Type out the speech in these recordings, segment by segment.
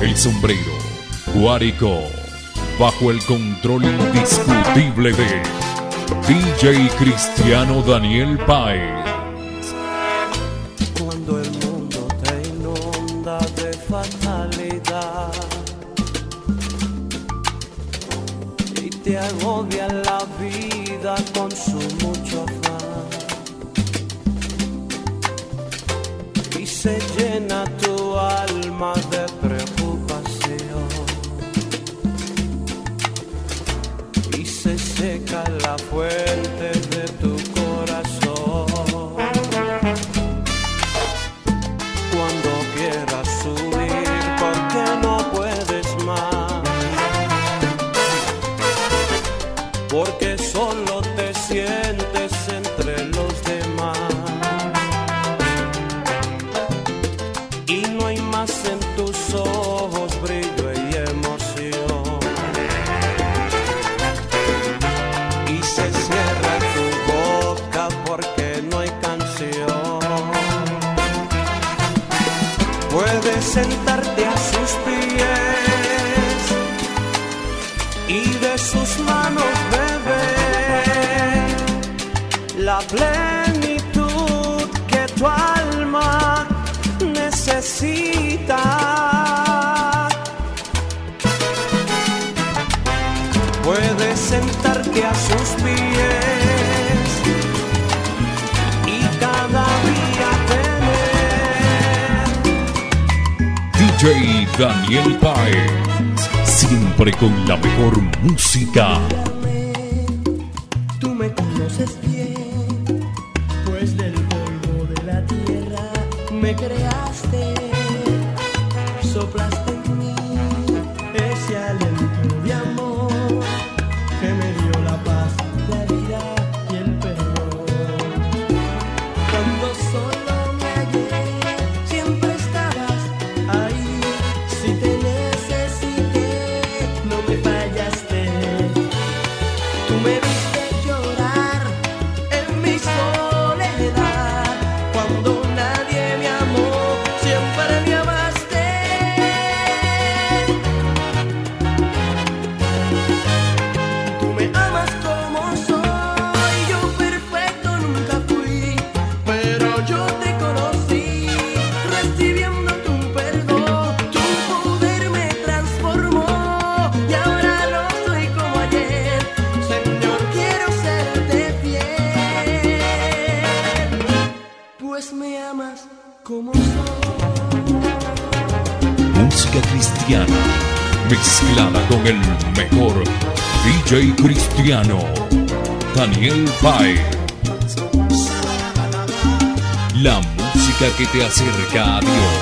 el sombrero, Guárico, bajo el control indiscutible de DJ Cristiano Daniel Páez. Cuando el mundo te inunda de fatalidad y te agobia la vida con su mucho afán y se llena tu alma la fuente. y de sus manos bebe la plenitud que tu alma necesita. Puedes sentarte a sus pies y cada día tener DJ Daniel Paez siempre con la mejor música. mezclada con el mejor DJ cristiano, Daniel Paez. La música que te acerca a Dios.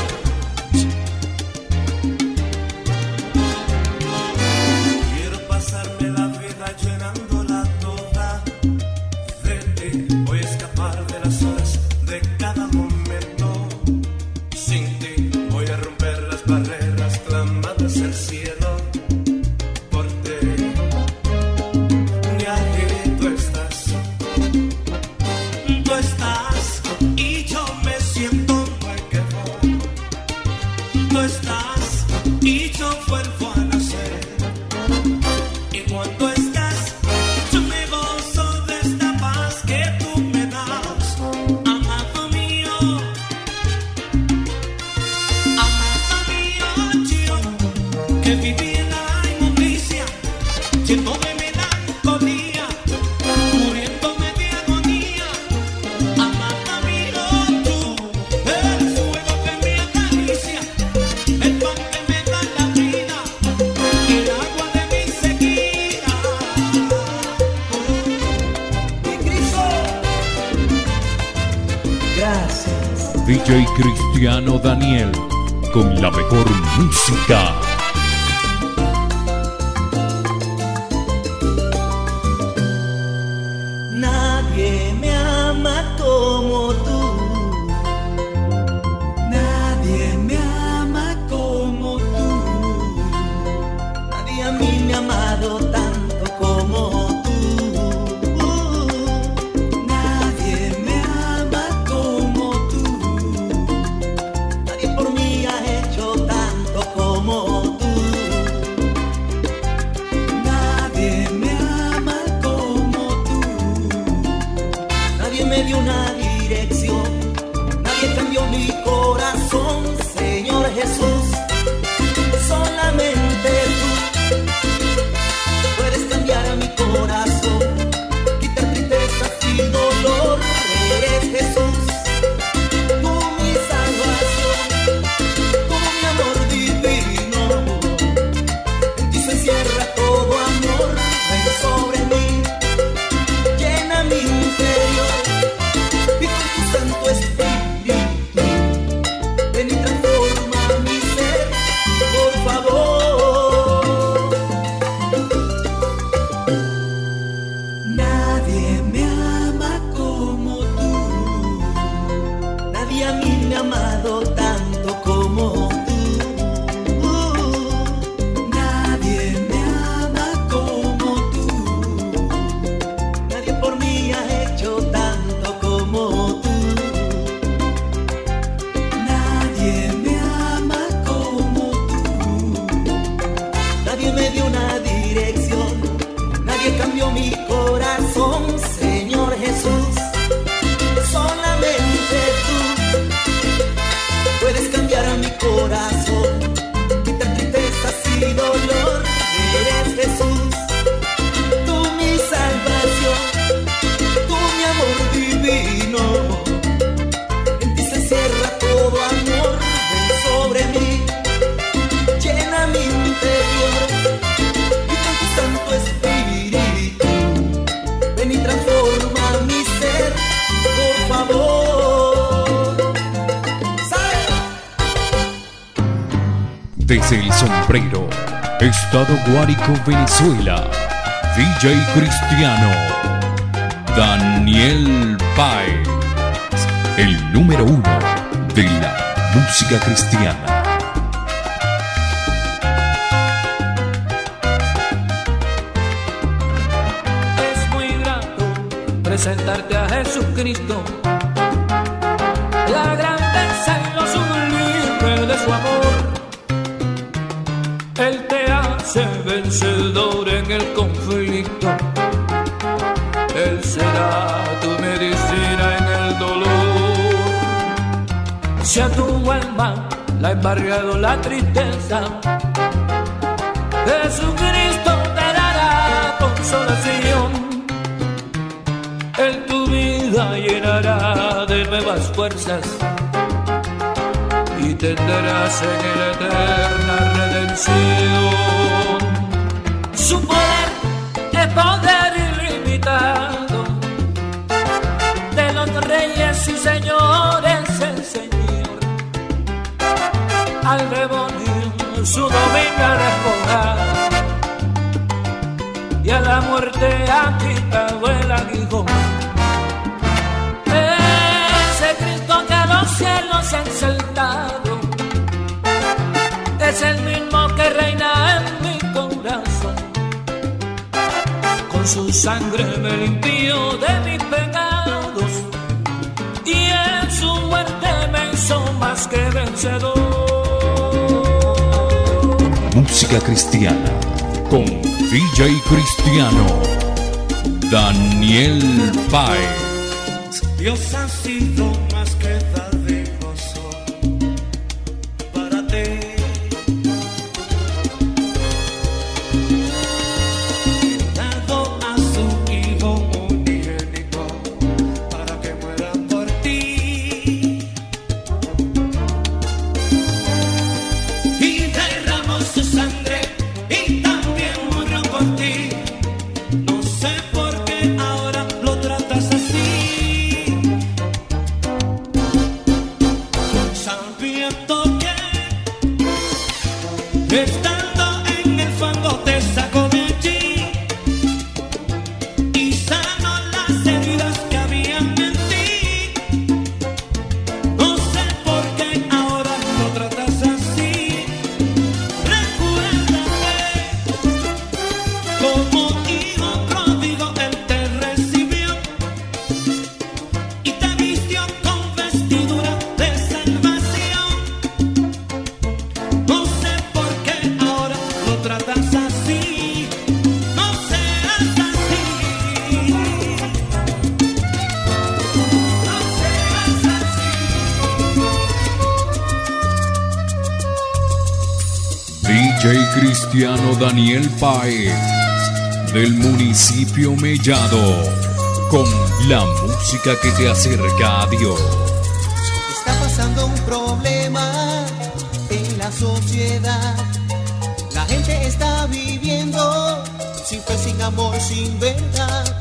Estado Guárico, Venezuela. DJ Cristiano. Daniel Páez. El número uno de la música cristiana. Presentarte a Jesucristo, Tu alma la ha embargado la tristeza, Jesucristo te dará consolación. En tu vida llenará de nuevas fuerzas y tendrás en él eterna redención. Su poder su dominio despojar y a la muerte ha quitado el aguijón. Ese Cristo que a los cielos ha exaltado es el mismo que reina en mi corazón. Con su sangre me limpió de mis pecados y en su muerte me hizo más que vencedor. Música cristiana con DJ Cristiano. Daniel Páez. Dios ha sido más que DJ Cristiano Daniel Páez del municipio Mellado con la música que te acerca a Dios. Está pasando un problema en la sociedad. La gente está viviendo sin fe, sin amor, sin verdad.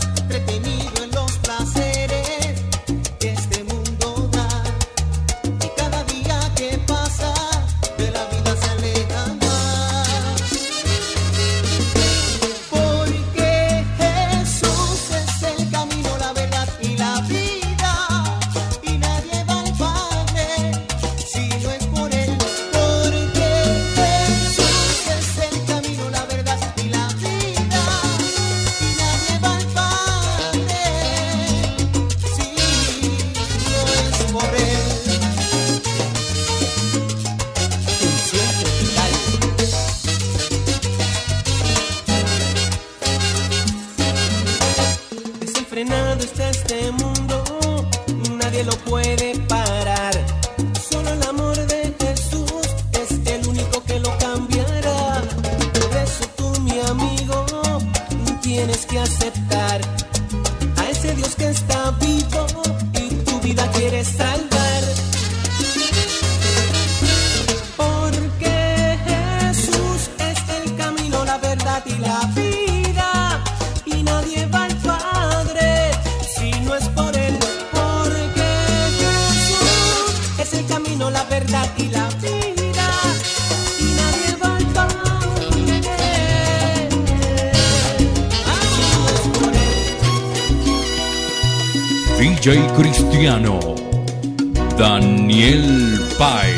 Daniel Páez.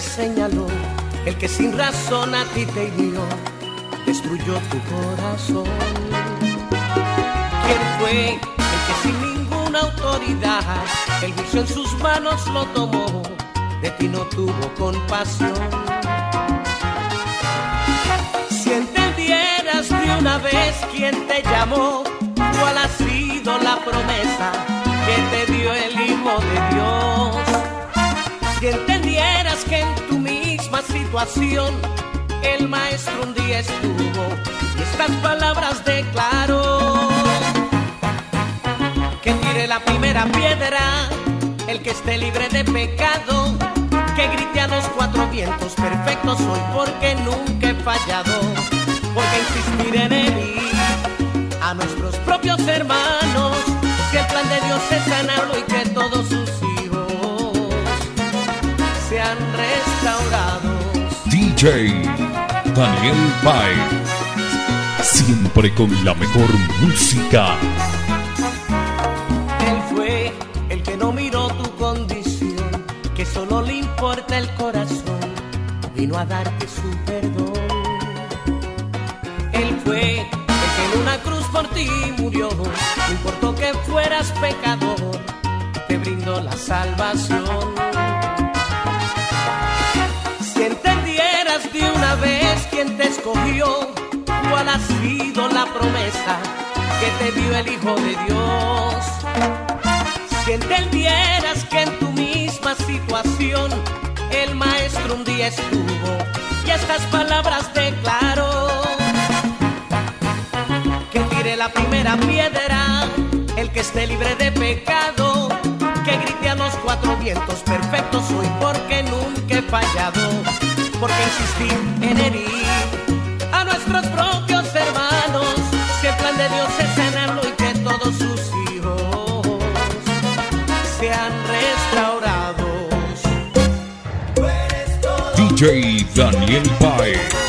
Señaló? El que sin razón a ti te hirió, destruyó tu corazón. ¿Quién fue el que sin ninguna autoridad, el juicio en sus manos lo tomó? De ti no tuvo compasión. Si entendieras de una vez quién te llamó, cuál ha sido la promesa que te dio el Hijo de Dios. Si que en tu misma situación el maestro un día estuvo y estas palabras declaró. Que tire la primera piedra el que esté libre de pecado. Que grite a los cuatro vientos, perfecto soy porque nunca he fallado. Porque insistir en herir a nuestros propios hermanos. Si el plan de Dios es sanarlo y que todos DJ Daniel Páez. Siempre con la mejor música. Él fue el que no miró tu condición, que solo le importa el corazón, vino a darte su perdón. Él fue el que en una cruz por ti murió, no importó que fueras pecador, te brindó la salvación. Ha sido la promesa que te dio el Hijo de Dios. Si entendieras que en tu misma situación el Maestro un día estuvo y estas palabras declaró. Que tire la primera piedra el que esté libre de pecado. Que grite a los cuatro vientos, perfecto soy porque nunca he fallado. Porque insistir en herir DJ Daniel Páez.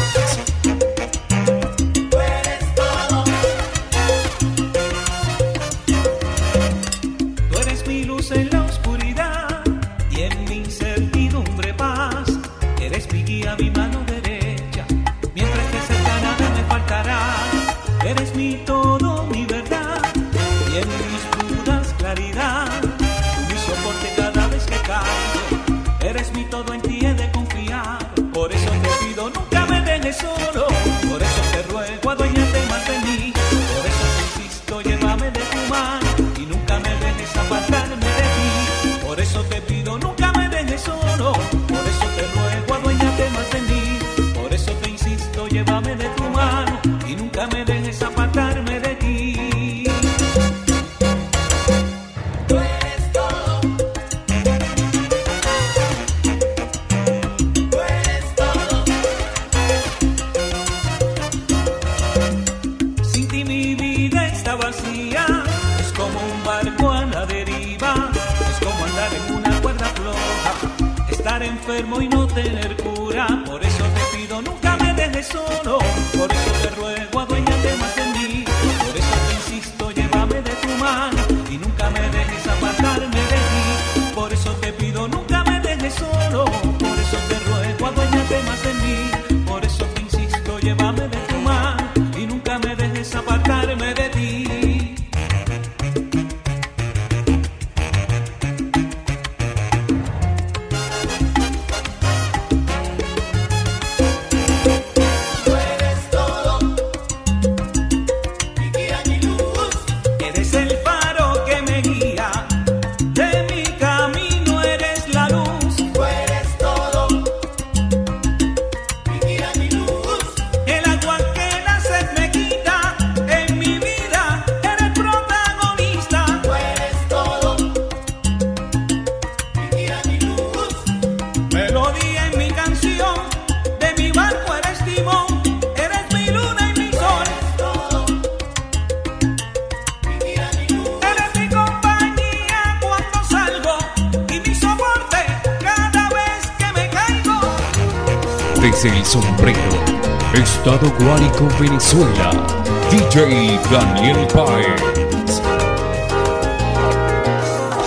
Daniel Páez.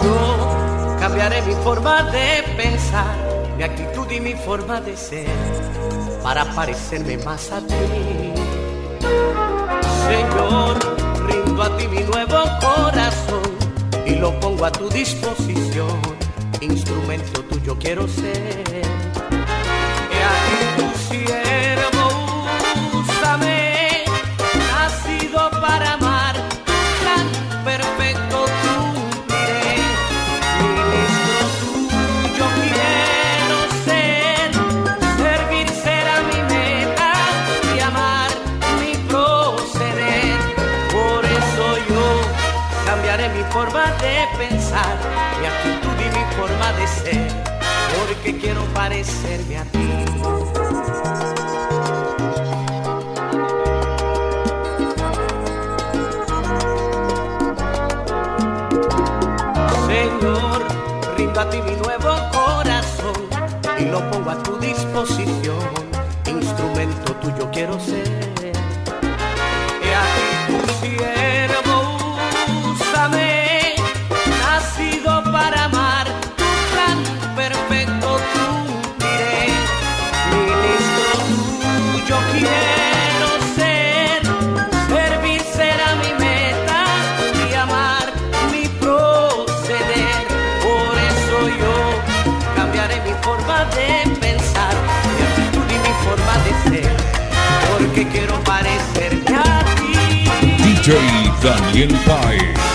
Yo cambiaré mi forma de pensar, mi actitud y mi forma de ser, para parecerme más a ti. Señor, rindo a ti mi nuevo corazón y lo pongo a tu disposición. Instrumento tuyo quiero ser. Que a ti mi nuevo corazón y lo pongo a tu disposición. Instrumento tuyo quiero ser. quiero parecerte a ti. DJ Daniel Paez.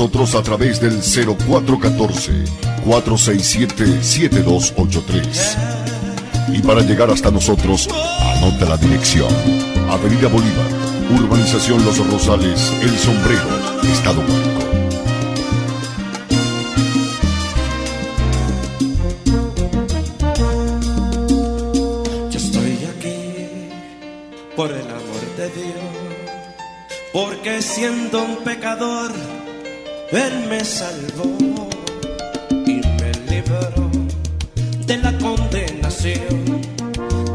a través del 0414-467-7283. Y para llegar hasta nosotros, anota la dirección. Avenida Bolívar, Urbanización Los Rosales, El Sombrero, Estado México. Yo estoy aquí por el amor de Dios, porque siendo un pecador, él me salvó y me liberó de la condenación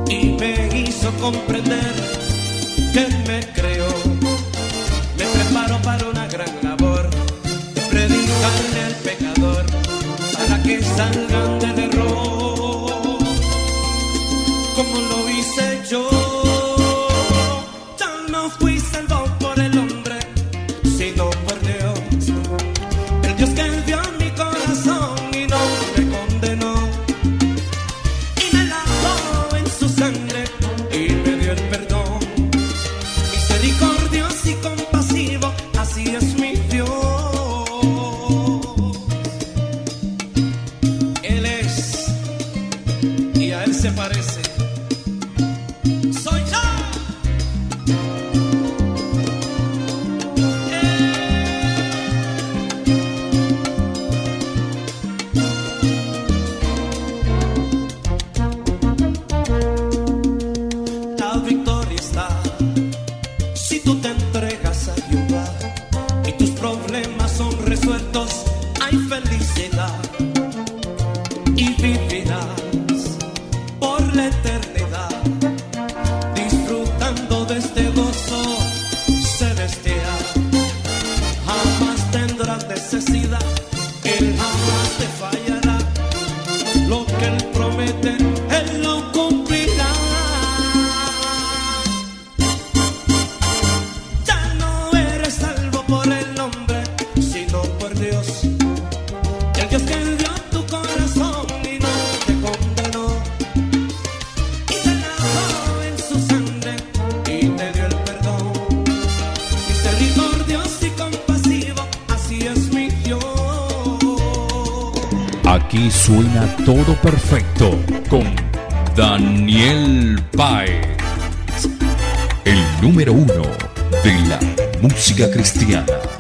y me hizo comprender que Él me creó. Me preparó para una gran labor predicarle al pecador para que salgan de perfecto con Daniel Paez, el número uno de la música cristiana.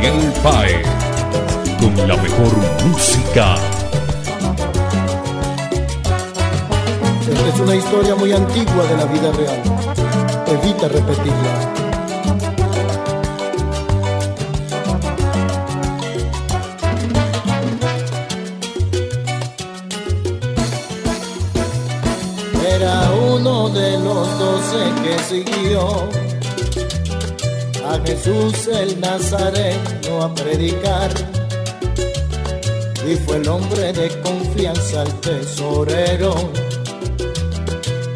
Pae. Con la mejor música. Esta es una historia muy antigua de la vida real. Evita repetirla. Era uno de los doce que siguió Jesús el Nazareno a predicar. Y fue el hombre de confianza, el tesorero,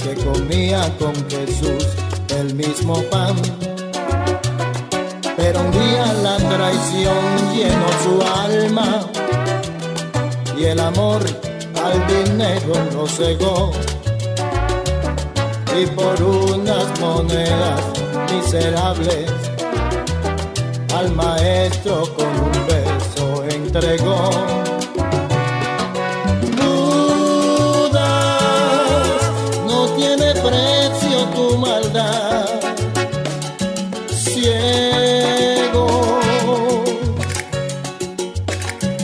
que comía con Jesús el mismo pan. Pero un día la traición llenó su alma y el amor al dinero lo cegó y por unas monedas miserables al maestro con un beso entregó. Dudas, no tiene precio tu maldad, ciego,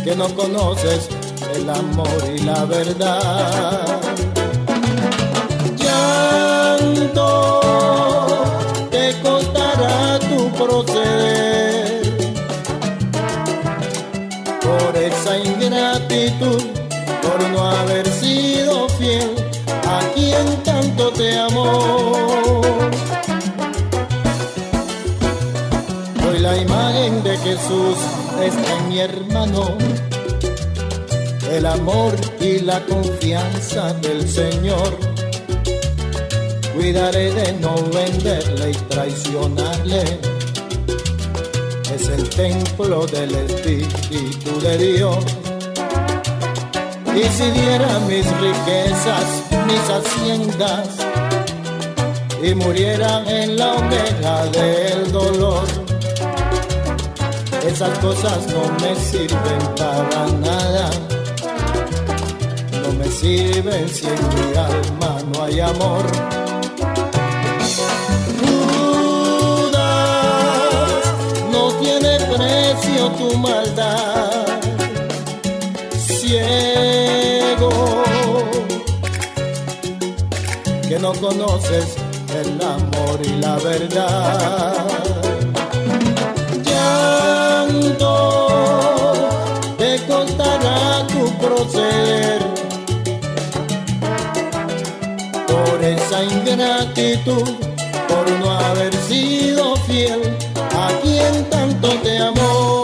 que no conoces el amor y la verdad llanto Jesús está en mi hermano, el amor y la confianza del Señor cuidaré de no venderle y traicionarle. Es el templo del Espíritu de Dios. Y si diera mis riquezas, mis haciendas, y muriera en la hoguera del dolor, esas cosas no me sirven para nada. No me sirven si en mi alma no hay amor. precio tu maldad, ciego, que no conoces el amor y la verdad. Por esa ingratitud, por no haber sido fiel a quien tanto te amó.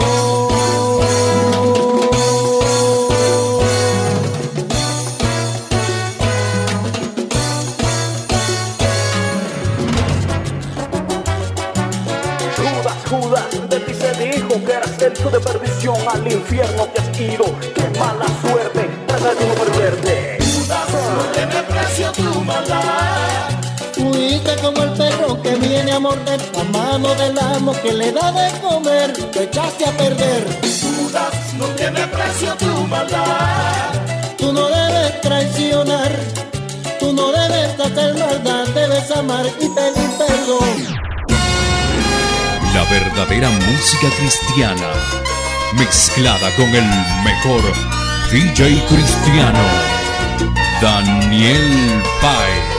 Judas, Judas, de ti se dijo que eras el de perdición, al infierno te has ido, qué mala suerte, Fuiste como el perro que viene a morder la mano del amo que le da de comer, te echaste a perder. Judas, no tiene precio tu maldad. Tú no debes traicionar, tú no debes hacer maldad, debes amar y pedir perdón. La verdadera música cristiana, mezclada con el mejor DJ cristiano, Daniel Pae.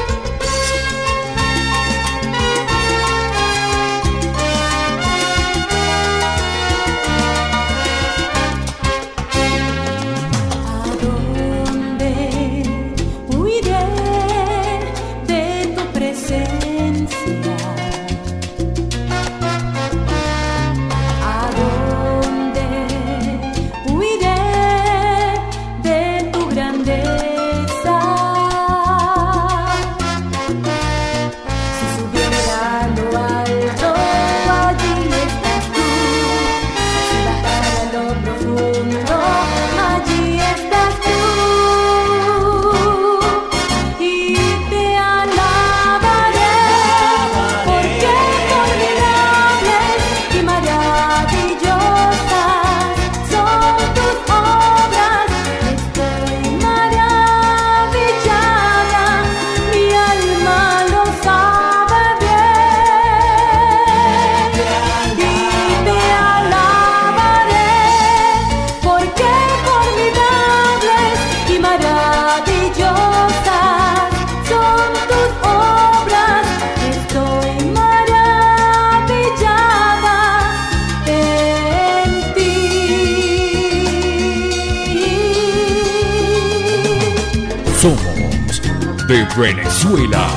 Venezuela.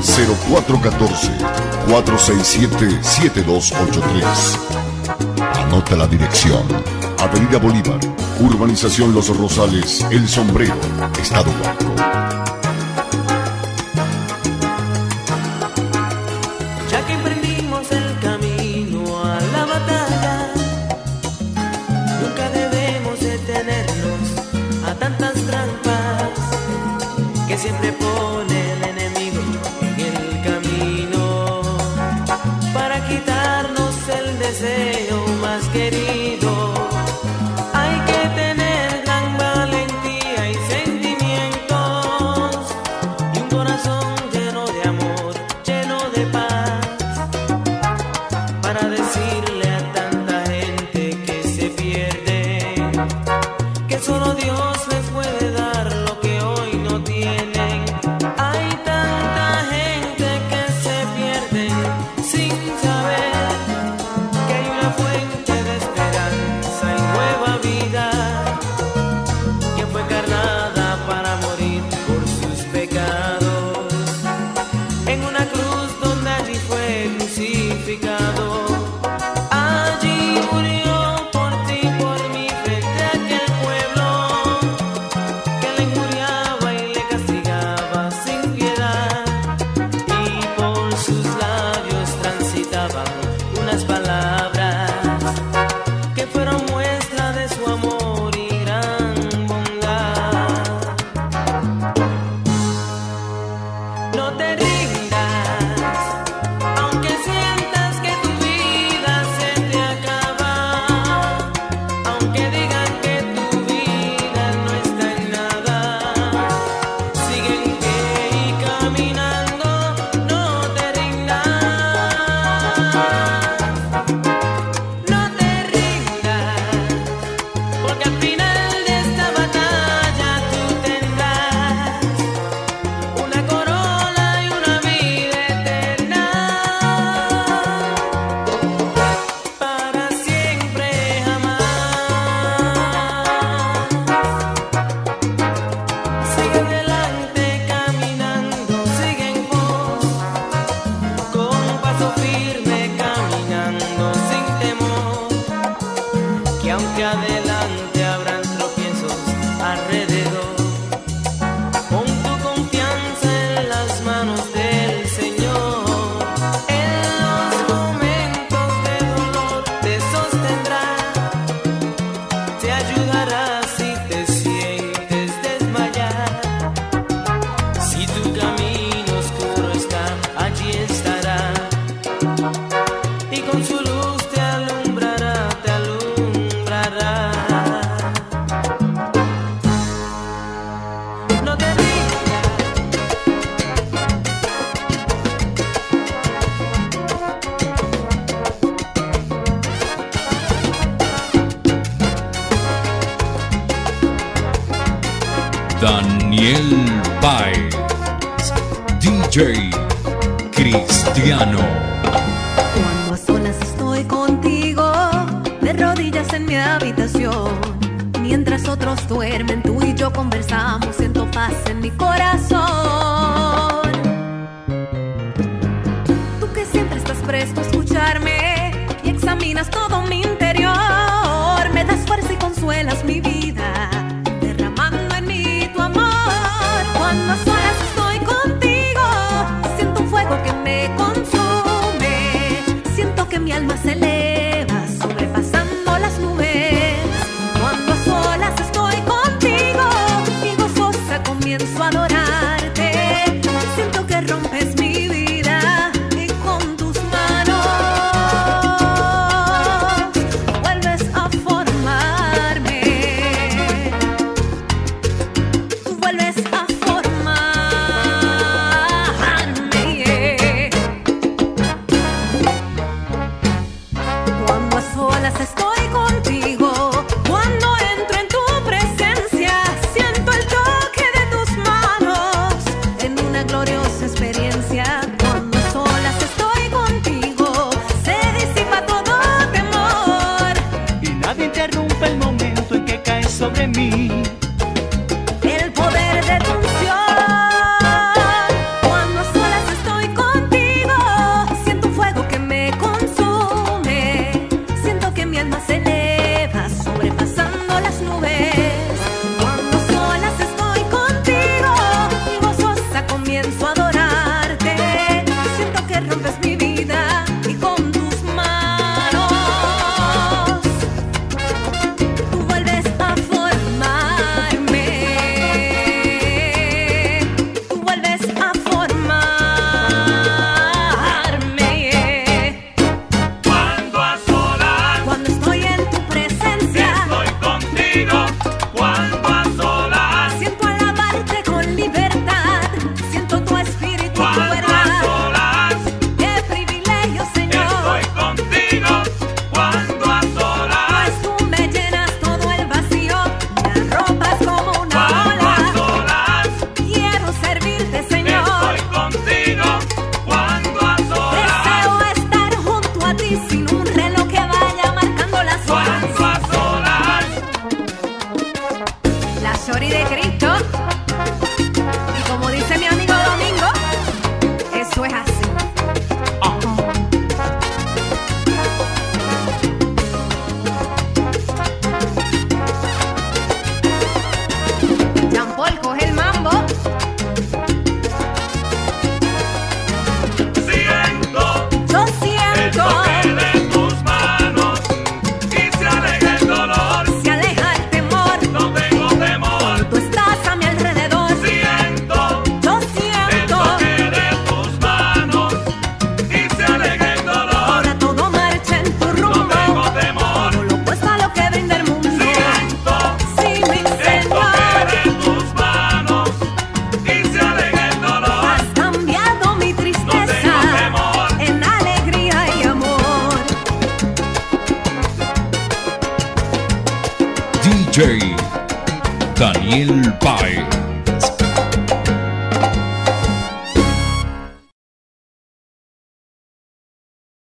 0414-467-7283. Anota la dirección. Avenida Bolívar, Urbanización Los Rosales, El Sombrero, Estado Blanco. DJ Cristiano. Cuando a solas estoy contigo, de rodillas en mi habitación, mientras otros duermen, tú y yo conversamos, siento paz en mi corazón.